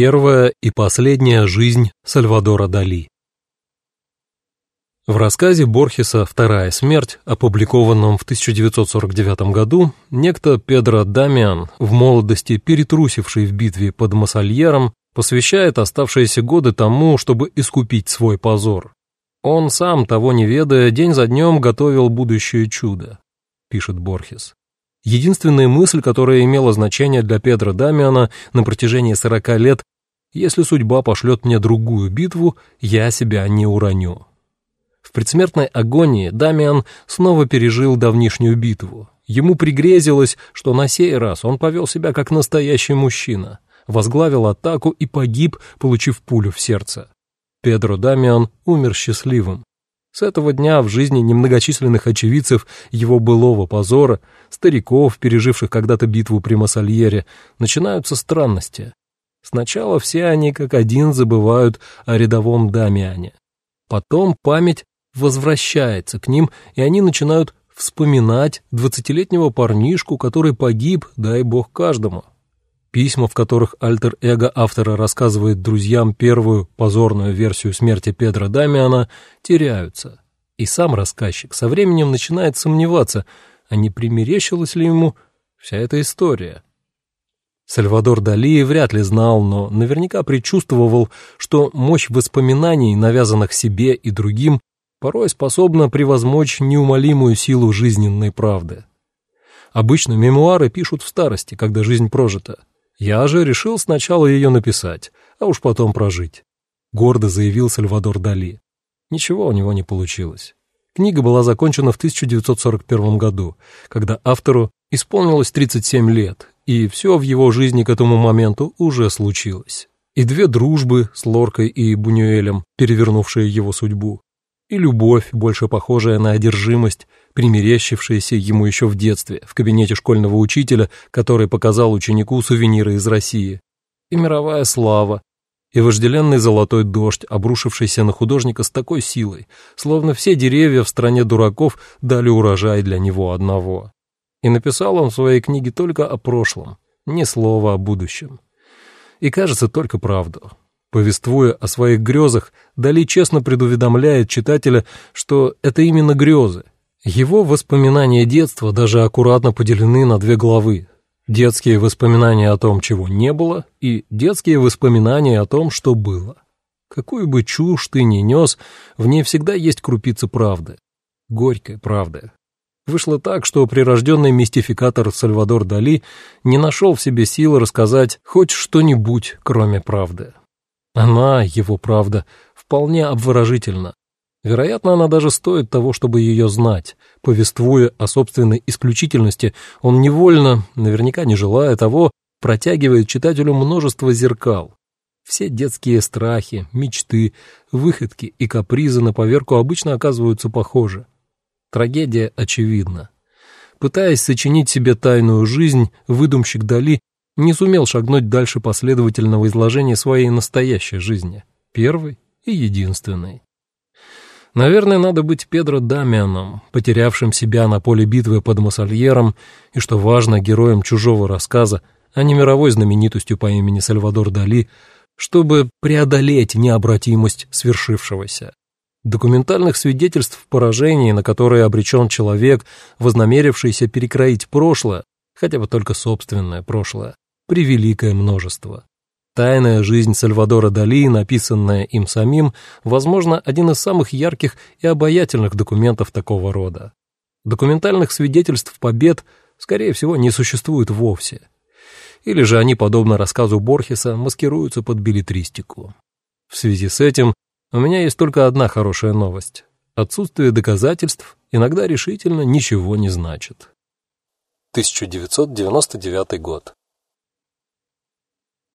Первая и последняя жизнь Сальвадора Дали. В рассказе Борхеса «Вторая смерть», опубликованном в 1949 году, некто Педро Дамиан, в молодости перетрусивший в битве под Массальером, посвящает оставшиеся годы тому, чтобы искупить свой позор. Он сам, того не ведая, день за днем готовил будущее чудо, пишет Борхес. Единственная мысль, которая имела значение для Педро Дамиана на протяжении 40 лет, если судьба пошлет мне другую битву, я себя не уроню. В предсмертной агонии Дамиан снова пережил давнишнюю битву. Ему пригрезилось, что на сей раз он повел себя как настоящий мужчина, возглавил атаку и погиб, получив пулю в сердце. Педро Дамиан умер счастливым. С этого дня в жизни немногочисленных очевидцев его былого позора, стариков, переживших когда-то битву при Массальере, начинаются странности. Сначала все они как один забывают о рядовом Дамиане. Потом память возвращается к ним, и они начинают вспоминать двадцатилетнего парнишку, который погиб, дай бог каждому. Письма, в которых альтер-эго автора рассказывает друзьям первую позорную версию смерти Педро Дамиана, теряются. И сам рассказчик со временем начинает сомневаться, а не примерещилась ли ему вся эта история. Сальвадор Дали вряд ли знал, но наверняка предчувствовал, что мощь воспоминаний, навязанных себе и другим, порой способна превозмочь неумолимую силу жизненной правды. Обычно мемуары пишут в старости, когда жизнь прожита. Я же решил сначала ее написать, а уж потом прожить. Гордо заявил Сальвадор Дали. Ничего у него не получилось. Книга была закончена в 1941 году, когда автору исполнилось 37 лет, и все в его жизни к этому моменту уже случилось. И две дружбы с Лоркой и Бунюэлем, перевернувшие его судьбу, и любовь, больше похожая на одержимость, примерещившаяся ему еще в детстве, в кабинете школьного учителя, который показал ученику сувениры из России, и мировая слава, и вожделенный золотой дождь, обрушившийся на художника с такой силой, словно все деревья в стране дураков дали урожай для него одного. И написал он в своей книге только о прошлом, ни слова о будущем. И кажется только правду. Повествуя о своих грезах, Дали честно предуведомляет читателя, что это именно грезы. Его воспоминания детства даже аккуратно поделены на две главы. Детские воспоминания о том, чего не было, и детские воспоминания о том, что было. Какую бы чушь ты ни нес, в ней всегда есть крупица правды. Горькой правды. Вышло так, что прирожденный мистификатор Сальвадор Дали не нашел в себе силы рассказать хоть что-нибудь, кроме правды. Она, его правда, вполне обворожительна. Вероятно, она даже стоит того, чтобы ее знать. Повествуя о собственной исключительности, он невольно, наверняка не желая того, протягивает читателю множество зеркал. Все детские страхи, мечты, выходки и капризы на поверку обычно оказываются похожи. Трагедия очевидна. Пытаясь сочинить себе тайную жизнь, выдумщик Дали не сумел шагнуть дальше последовательного изложения своей настоящей жизни, первой и единственной. Наверное, надо быть Педро Дамианом, потерявшим себя на поле битвы под Массальером, и, что важно, героем чужого рассказа, а не мировой знаменитостью по имени Сальвадор Дали, чтобы преодолеть необратимость свершившегося. Документальных свидетельств поражений, на которые обречен человек, вознамерившийся перекроить прошлое, хотя бы только собственное прошлое, превеликое множество. Тайная жизнь Сальвадора Дали, написанная им самим, возможно, один из самых ярких и обаятельных документов такого рода. Документальных свидетельств побед, скорее всего, не существует вовсе. Или же они, подобно рассказу Борхеса, маскируются под билетристику. В связи с этим у меня есть только одна хорошая новость. Отсутствие доказательств иногда решительно ничего не значит. 1999 год.